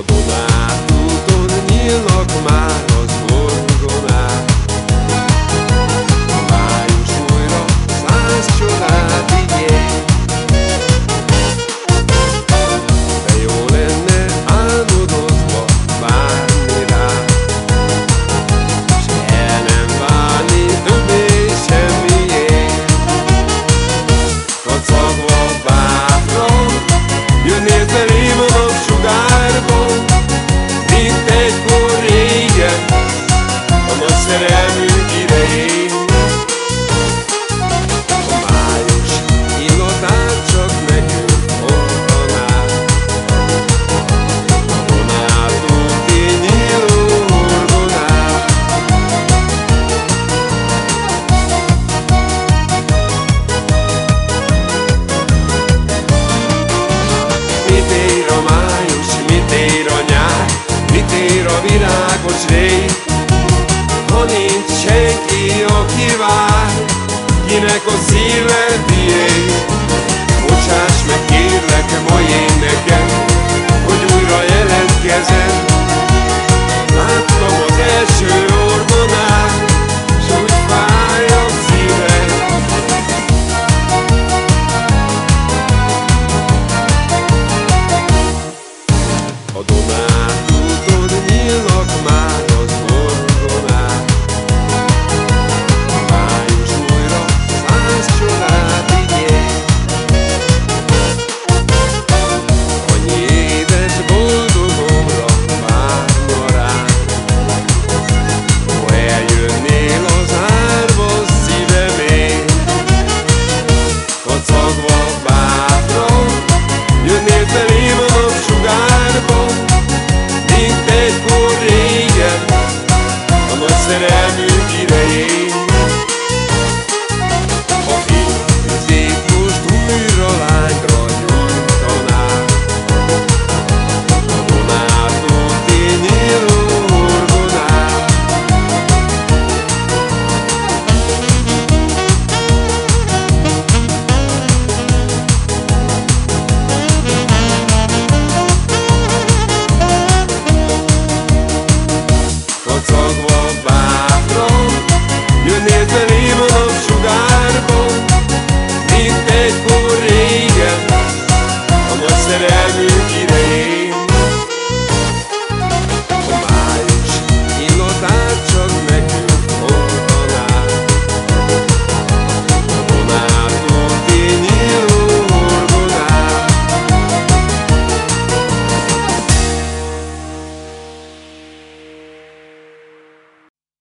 A Dunátúton nyílnak már. szíved tiéd. Bocsáss meg kérlek ma én neked Hogy újra jelentkezem. Láttam az első orgonát S úgy fáj a szíved. A Donát Ha én, fizikus bumiról lányról